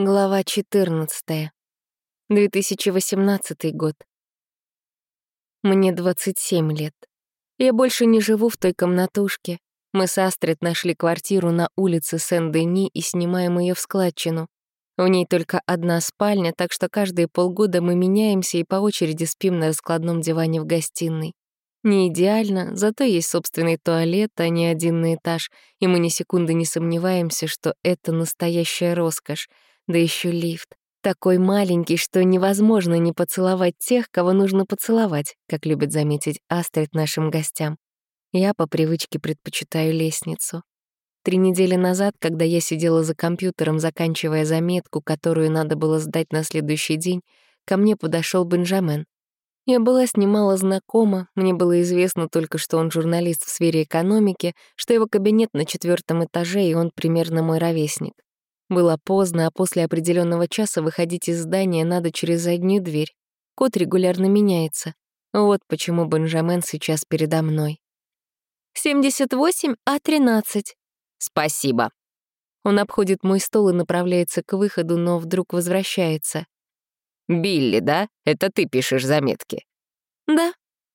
Глава 14. 2018 год. Мне 27 лет. Я больше не живу в той комнатушке. Мы с Астрид нашли квартиру на улице Сен-Дени и снимаем ее в складчину. В ней только одна спальня, так что каждые полгода мы меняемся и по очереди спим на раскладном диване в гостиной. Не идеально, зато есть собственный туалет, а не один на этаж, и мы ни секунды не сомневаемся, что это настоящая роскошь — да еще лифт. Такой маленький, что невозможно не поцеловать тех, кого нужно поцеловать, как любит заметить Астрид нашим гостям. Я по привычке предпочитаю лестницу. Три недели назад, когда я сидела за компьютером, заканчивая заметку, которую надо было сдать на следующий день, ко мне подошел Бенджамен. Я была с ним мало знакома, мне было известно только, что он журналист в сфере экономики, что его кабинет на четвертом этаже, и он примерно мой ровесник. Было поздно, а после определенного часа выходить из здания надо через заднюю дверь. Код регулярно меняется. Вот почему Бенджамен сейчас передо мной. 78А13. Спасибо. Он обходит мой стол и направляется к выходу, но вдруг возвращается. «Билли, да? Это ты пишешь заметки?» «Да».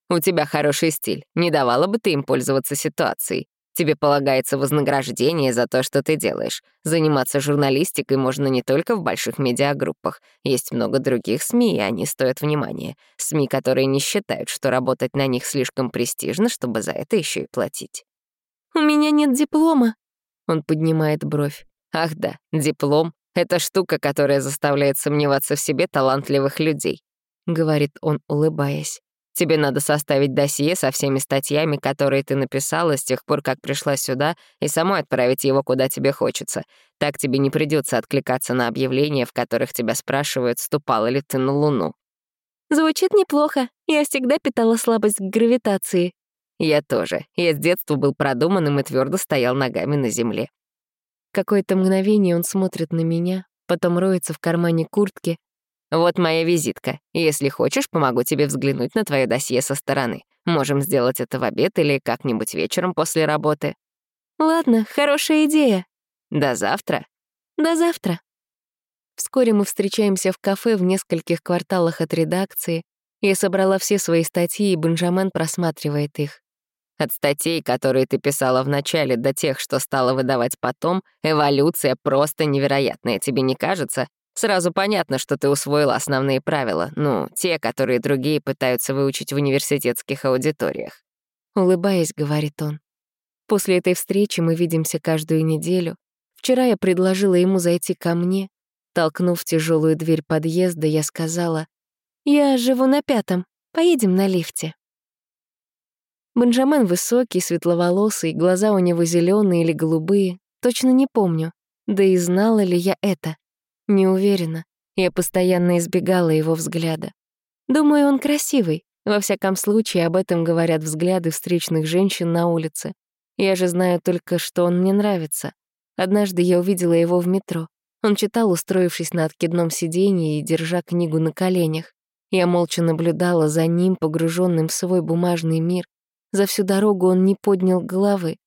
«У тебя хороший стиль. Не давала бы ты им пользоваться ситуацией. Тебе полагается вознаграждение за то, что ты делаешь. Заниматься журналистикой можно не только в больших медиагруппах. Есть много других СМИ, и они стоят внимания. СМИ, которые не считают, что работать на них слишком престижно, чтобы за это еще и платить. «У меня нет диплома». Он поднимает бровь. «Ах да, диплом — это штука, которая заставляет сомневаться в себе талантливых людей», — говорит он, улыбаясь. Тебе надо составить досье со всеми статьями, которые ты написала с тех пор, как пришла сюда, и самой отправить его куда тебе хочется. Так тебе не придется откликаться на объявления, в которых тебя спрашивают, ступала ли ты на Луну. Звучит неплохо. Я всегда питала слабость к гравитации. Я тоже. Я с детства был продуманным и твердо стоял ногами на земле. Какое-то мгновение он смотрит на меня, потом роется в кармане куртки, вот моя визитка. Если хочешь, помогу тебе взглянуть на твое досье со стороны. Можем сделать это в обед или как-нибудь вечером после работы. Ладно, хорошая идея. До завтра. До завтра. Вскоре мы встречаемся в кафе в нескольких кварталах от редакции. Я собрала все свои статьи, и Бенджамен просматривает их. От статей, которые ты писала в начале, до тех, что стала выдавать потом, эволюция просто невероятная, тебе не кажется? Сразу понятно, что ты усвоила основные правила, ну, те, которые другие пытаются выучить в университетских аудиториях. Улыбаясь, говорит он. После этой встречи мы видимся каждую неделю. Вчера я предложила ему зайти ко мне. Толкнув тяжелую дверь подъезда, я сказала, «Я живу на пятом, поедем на лифте». Бенджамен высокий, светловолосый, глаза у него зеленые или голубые, точно не помню. Да и знала ли я это? Не уверена. Я постоянно избегала его взгляда. Думаю, он красивый. Во всяком случае, об этом говорят взгляды встречных женщин на улице. Я же знаю только, что он мне нравится. Однажды я увидела его в метро. Он читал, устроившись на откидном сиденье и держа книгу на коленях. Я молча наблюдала за ним, погруженным в свой бумажный мир. За всю дорогу он не поднял головы.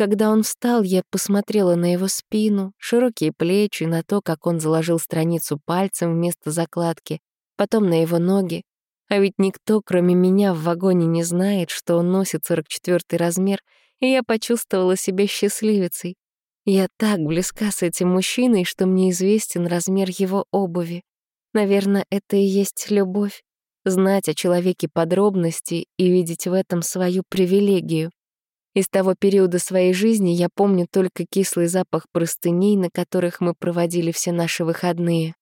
Когда он встал, я посмотрела на его спину, широкие плечи, на то, как он заложил страницу пальцем вместо закладки, потом на его ноги. А ведь никто, кроме меня, в вагоне не знает, что он носит 44 размер, и я почувствовала себя счастливицей. Я так близка с этим мужчиной, что мне известен размер его обуви. Наверное, это и есть любовь. Знать о человеке подробности и видеть в этом свою привилегию. Из того периода своей жизни я помню только кислый запах простыней, на которых мы проводили все наши выходные.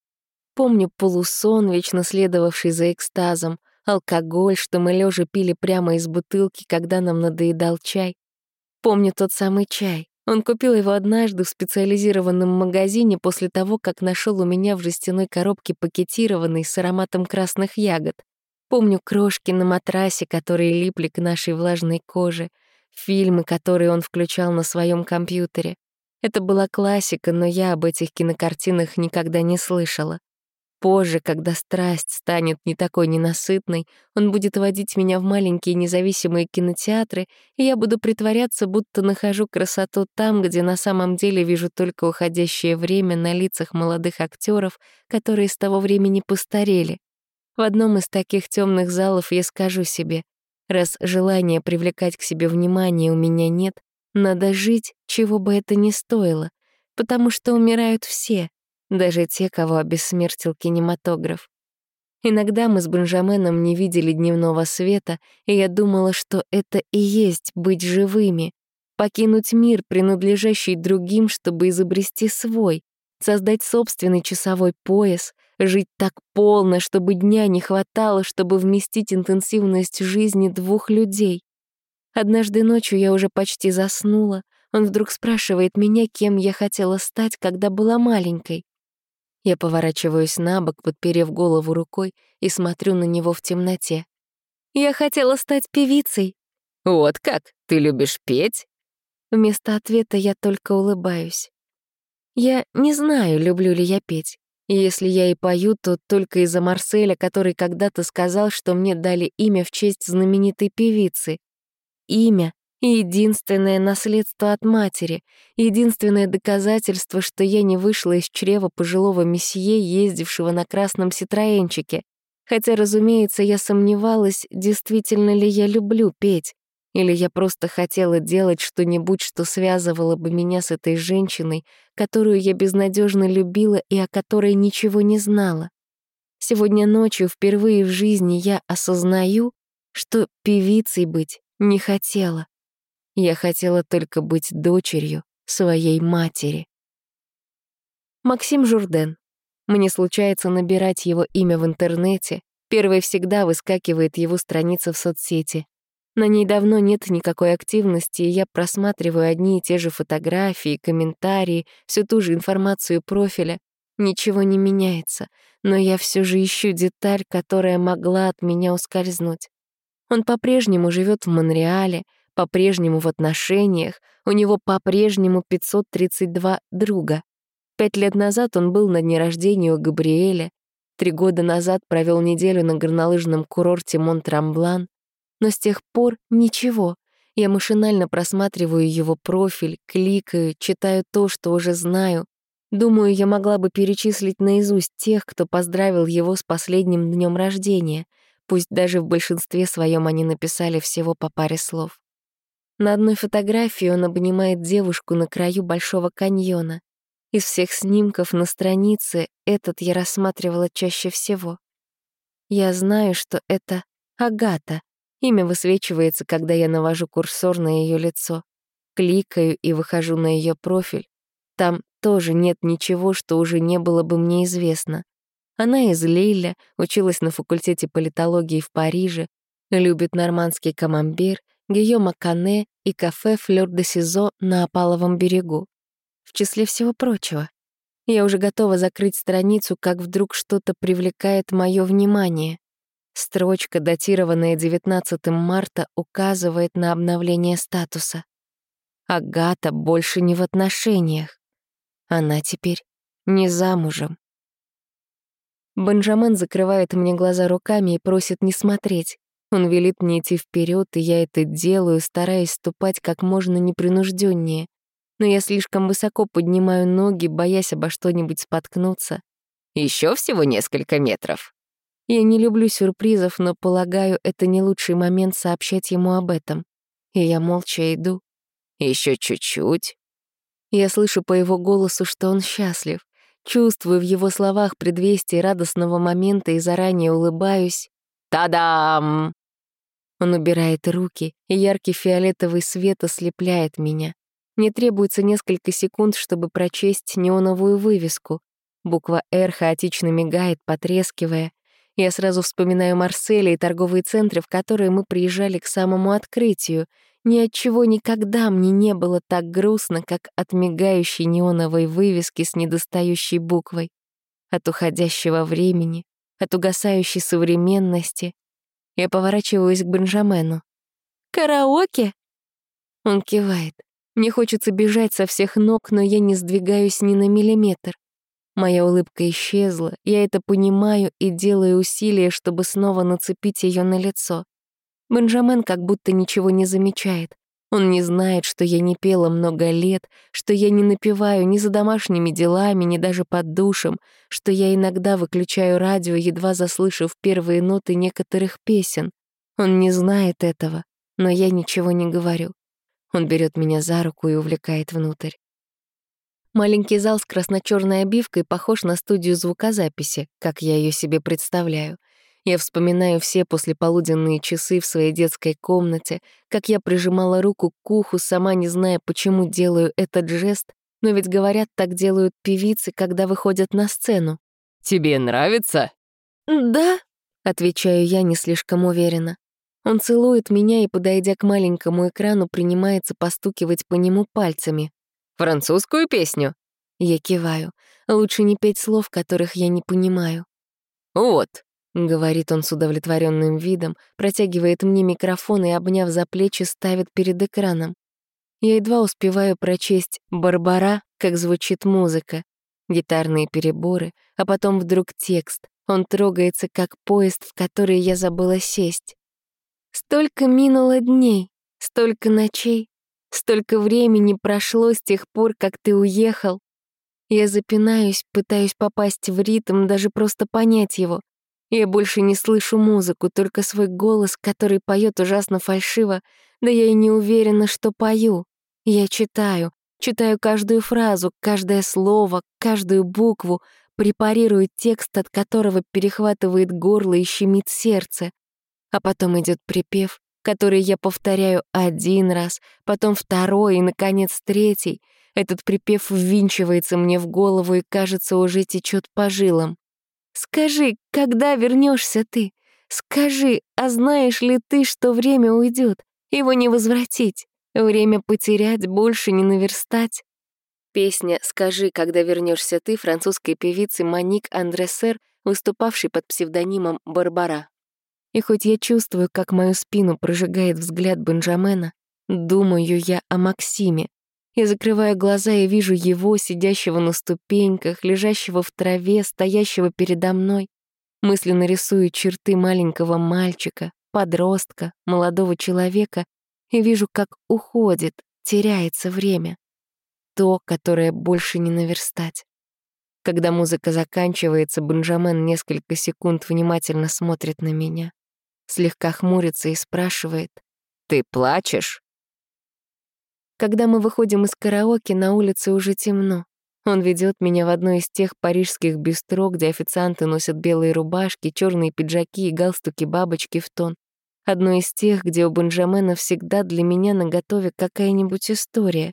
Помню полусон, вечно следовавший за экстазом, алкоголь, что мы лежа пили прямо из бутылки, когда нам надоедал чай. Помню тот самый чай. Он купил его однажды в специализированном магазине после того, как нашел у меня в жестяной коробке пакетированный с ароматом красных ягод. Помню крошки на матрасе, которые липли к нашей влажной коже — фильмы, которые он включал на своем компьютере. Это была классика, но я об этих кинокартинах никогда не слышала. Позже, когда страсть станет не такой ненасытной, он будет водить меня в маленькие независимые кинотеатры, и я буду притворяться, будто нахожу красоту там, где на самом деле вижу только уходящее время на лицах молодых актеров, которые с того времени постарели. В одном из таких темных залов я скажу себе, раз желания привлекать к себе внимание у меня нет, надо жить, чего бы это ни стоило, потому что умирают все, даже те, кого обессмертил кинематограф. Иногда мы с Бенджаменом не видели дневного света, и я думала, что это и есть быть живыми, покинуть мир, принадлежащий другим, чтобы изобрести свой, создать собственный часовой пояс, жить так полно, чтобы дня не хватало, чтобы вместить интенсивность жизни двух людей. Однажды ночью я уже почти заснула, он вдруг спрашивает меня, кем я хотела стать, когда была маленькой. Я поворачиваюсь на бок, подперев голову рукой, и смотрю на него в темноте. «Я хотела стать певицей». «Вот как? Ты любишь петь?» Вместо ответа я только улыбаюсь. Я не знаю, люблю ли я петь. И если я и пою, то только из-за Марселя, который когда-то сказал, что мне дали имя в честь знаменитой певицы. Имя, единственное наследство от матери, единственное доказательство, что я не вышла из чрева пожилого месье, ездившего на красном ситроенчике. Хотя, разумеется, я сомневалась, действительно ли я люблю петь, или я просто хотела делать что-нибудь, что связывало бы меня с этой женщиной, которую я безнадежно любила и о которой ничего не знала. Сегодня ночью впервые в жизни я осознаю, что певицей быть не хотела. Я хотела только быть дочерью своей матери. Максим Журден. Мне случается набирать его имя в интернете. Первой всегда выскакивает его страница в соцсети. На ней давно нет никакой активности, и я просматриваю одни и те же фотографии, комментарии, всю ту же информацию профиля. Ничего не меняется, но я все же ищу деталь, которая могла от меня ускользнуть. Он по-прежнему живет в Монреале, по-прежнему в отношениях, у него по-прежнему 532 друга. Пять лет назад он был на дне рождения у Габриэля, три года назад провел неделю на горнолыжном курорте Монтрамблан, но с тех пор ничего. Я машинально просматриваю его профиль, кликаю, читаю то, что уже знаю. Думаю, я могла бы перечислить наизусть тех, кто поздравил его с последним днем рождения, пусть даже в большинстве своем они написали всего по паре слов. На одной фотографии он обнимает девушку на краю Большого каньона. Из всех снимков на странице этот я рассматривала чаще всего. Я знаю, что это Агата. Имя высвечивается, когда я навожу курсор на ее лицо. Кликаю и выхожу на ее профиль. Там тоже нет ничего, что уже не было бы мне известно. Она из Лиля, училась на факультете политологии в Париже, любит нормандский камамбер Гийома Кане и кафе «Флёр де Сизо» на Опаловом берегу. В числе всего прочего. Я уже готова закрыть страницу, как вдруг что-то привлекает мое внимание. Строчка, датированная 19 марта, указывает на обновление статуса. Агата больше не в отношениях. Она теперь не замужем. Бенджамен закрывает мне глаза руками и просит не смотреть. Он велит мне идти вперед, и я это делаю, стараясь ступать как можно непринужденнее. Но я слишком высоко поднимаю ноги, боясь обо что-нибудь споткнуться. Еще всего несколько метров. Я не люблю сюрпризов, но, полагаю, это не лучший момент сообщать ему об этом. И я молча иду. Еще чуть-чуть. Я слышу по его голосу, что он счастлив. Чувствую в его словах предвестие радостного момента и заранее улыбаюсь. «Та-дам!» Он убирает руки, и яркий фиолетовый свет ослепляет меня. Мне требуется несколько секунд, чтобы прочесть неоновую вывеску. Буква «Р» хаотично мигает, потрескивая. Я сразу вспоминаю Марселя и торговые центры, в которые мы приезжали к самому открытию. Ни от чего никогда мне не было так грустно, как от мигающей неоновой вывески с недостающей буквой. От уходящего времени, от угасающей современности, я поворачиваюсь к Бенджамену. «Караоке?» Он кивает. Мне хочется бежать со всех ног, но я не сдвигаюсь ни на миллиметр. Моя улыбка исчезла, я это понимаю и делаю усилия, чтобы снова нацепить ее на лицо. Бенджамен как будто ничего не замечает. Он не знает, что я не пела много лет, что я не напеваю ни за домашними делами, ни даже под душем, что я иногда выключаю радио, едва заслышав первые ноты некоторых песен. Он не знает этого, но я ничего не говорю. Он берет меня за руку и увлекает внутрь. Маленький зал с красно-черной обивкой похож на студию звукозаписи, как я ее себе представляю. Я вспоминаю все послеполуденные часы в своей детской комнате, как я прижимала руку к уху, сама не зная, почему делаю этот жест, но ведь говорят, так делают певицы, когда выходят на сцену. «Тебе нравится?» «Да», — отвечаю я не слишком уверенно. Он целует меня и, подойдя к маленькому экрану, принимается постукивать по нему пальцами. Французскую песню?» Я киваю. Лучше не петь слов, которых я не понимаю. «Вот», — говорит он с удовлетворенным видом, протягивает мне микрофон и, обняв за плечи, ставит перед экраном. Я едва успеваю прочесть «Барбара», как звучит музыка, гитарные переборы, а потом вдруг текст. Он трогается, как поезд, в который я забыла сесть. Столько минуло дней, столько ночей, Столько времени прошло с тех пор, как ты уехал. Я запинаюсь, пытаюсь попасть в ритм, даже просто понять его. Я больше не слышу музыку, только свой голос, который поет ужасно фальшиво, да я и не уверена, что пою. Я читаю, читаю каждую фразу, каждое слово, каждую букву, препарирую текст, от которого перехватывает горло и щемит сердце. А потом идет припев, который я повторяю один раз, потом второй и, наконец, третий. Этот припев ввинчивается мне в голову и, кажется, уже течет по жилам. «Скажи, когда вернешься ты? Скажи, а знаешь ли ты, что время уйдет? Его не возвратить, время потерять, больше не наверстать?» Песня «Скажи, когда вернешься ты» французской певицы Маник Андресер, выступавшей под псевдонимом Барбара. И хоть я чувствую, как мою спину прожигает взгляд Бенджамена, думаю я о Максиме. Я закрываю глаза и вижу его, сидящего на ступеньках, лежащего в траве, стоящего передо мной. Мысленно рисую черты маленького мальчика, подростка, молодого человека и вижу, как уходит, теряется время. То, которое больше не наверстать. Когда музыка заканчивается, Бенджамен несколько секунд внимательно смотрит на меня слегка хмурится и спрашивает. «Ты плачешь?» Когда мы выходим из караоке, на улице уже темно. Он ведет меня в одно из тех парижских бистро, где официанты носят белые рубашки, черные пиджаки и галстуки-бабочки в тон. Одно из тех, где у Бенджамена всегда для меня наготове какая-нибудь история.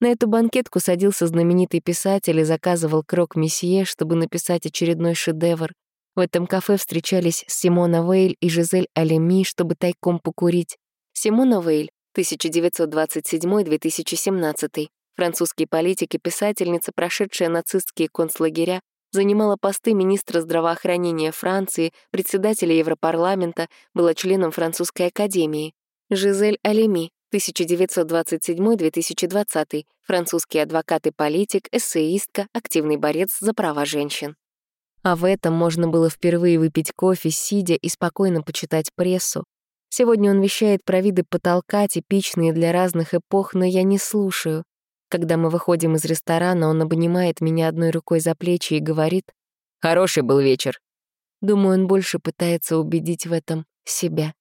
На эту банкетку садился знаменитый писатель и заказывал крок месье, чтобы написать очередной шедевр. В этом кафе встречались Симона Вейль и Жизель Алеми, чтобы тайком покурить. Симона Вейль, 1927-2017, французский политик и писательница, прошедшая нацистские концлагеря, занимала посты министра здравоохранения Франции, председателя Европарламента, была членом Французской академии. Жизель Алеми, 1927-2020, французский адвокат и политик, эссеистка, активный борец за права женщин. А в этом можно было впервые выпить кофе, сидя и спокойно почитать прессу. Сегодня он вещает про виды потолка, типичные для разных эпох, но я не слушаю. Когда мы выходим из ресторана, он обнимает меня одной рукой за плечи и говорит «Хороший был вечер». Думаю, он больше пытается убедить в этом себя.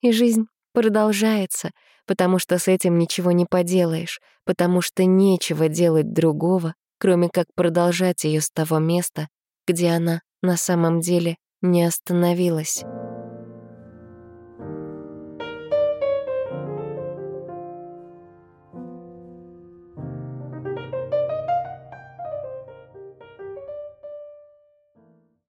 И жизнь продолжается, потому что с этим ничего не поделаешь, потому что нечего делать другого, кроме как продолжать ее с того места, где она на самом деле не остановилась.